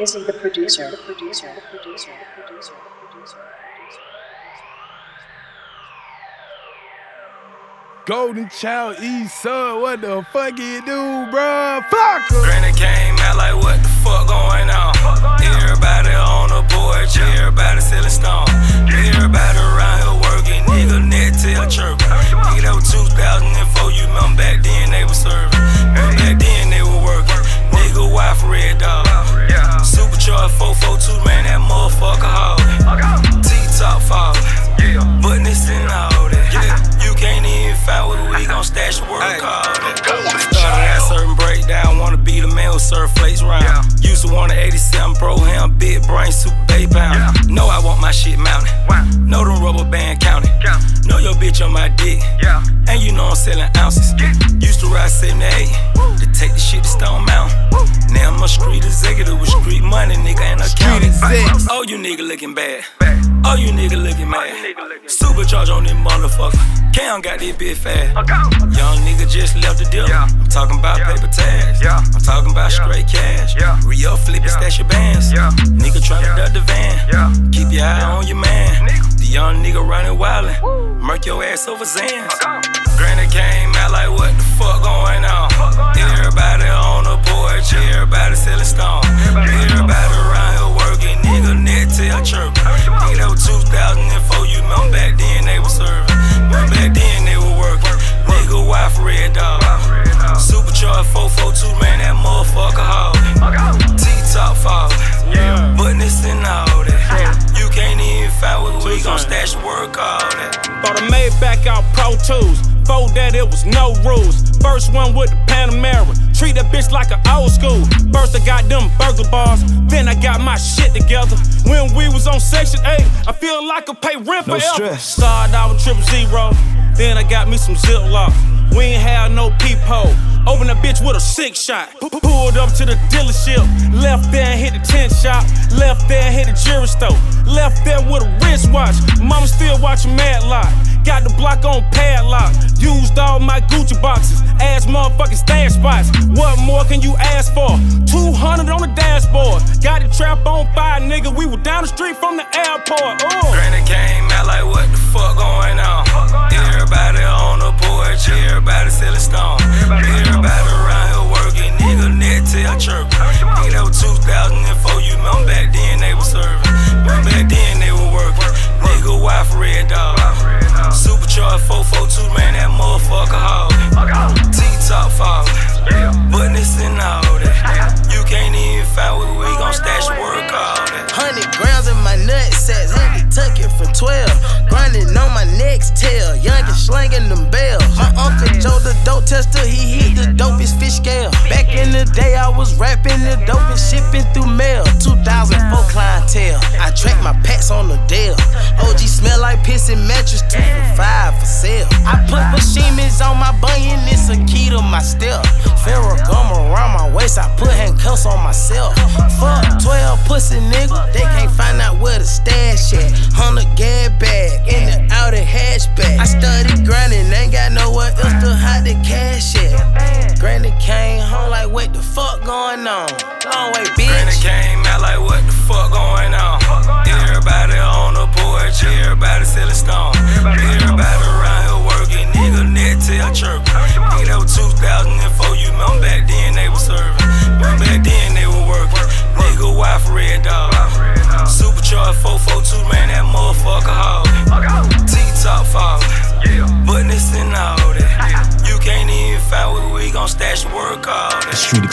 Izzy the producer, the producer, the producer, the producer, the producer. Golden Child East Side, what the fuck you do, bruh? Fuck 'em. Granny came out like, what the fuck going on? 442, man, that motherfucker hard. T-top fall. But this and all that. You can't even find where we gon' stash the work all that. Started at certain breakdown, wanna be the man who serve flakes round. Used to want an 87 Brougham, big brain, super bay pound. Know I want my shit mounted. Know them rubber band counting. Know your bitch on my dick. Yeah. And you know I'm selling ounces. Used money, nigga, and accounting. Oh, you nigga looking bad. Oh, you nigga looking mad. Supercharge on this motherfucker. Cam got this bitch fast. Young nigga just left the deal. I'm talking about paper tags. I'm talking about straight cash. Rio flipping, stash your bands. Nigga tryna duck the van. Keep your eye on your man. The young nigga running wildin'. Murk your ass over Zans. Granny came out like, what the fuck going on? Everybody Pro Tools. Before that, it was no rules. First one with the Panamera. Treat that bitch like an old school. First, I got them burger bars. Then, I got my shit together. When we was on Section 8, I feel like I pay rent No forever. stress. Started out with triple zero. Then, I got me some Ziploc. We ain't had no peephole. Open a bitch with a six shot. Pulled up to the dealership. Left there and hit the tent shop. Left there and hit the jewelry store. Left there with a wristwatch. Mama still watching Mad Matlock. Got the block on padlock. Used all my Gucci boxes. Ass motherfucking stash spots. What more can you ask for? 200 on the dashboard. Got the trap on fire, nigga. We were down the street from the airport. Ooh. Granny came out like, what the fuck going on? Everybody on the porch, everybody selling stone. Everybody around here working, nigga Nextel chirping. Nigga, that was 2004, you remember back then they was serving. Back then they were working. Nigga, wife red dog. Supercharged 442, man, that motherfucker hard. T-top fall. But this and all that. You can't even find where we gon' stash the work all that. Hundred grams in my nut sacks, had to tuck it for twelve. Grinding on my Nextel, young and slanging them bells. My uncle Joe the dope tester, he hit the dopest fish scale. Back in the day, I was rapping track my packs on the Dell. OG smell like piss and mattress, two for five for sale. I put Bashimis on my bunion, it's a key to my step. Ferragamo around my waist, I put handcuffs on myself. Fuck 12 pussy nigga, they can't find out where the stash at. 100 gas bag in the Audi hatchback. I studied grinding, ain't got nowhere else to hide the cash at. Granny came this and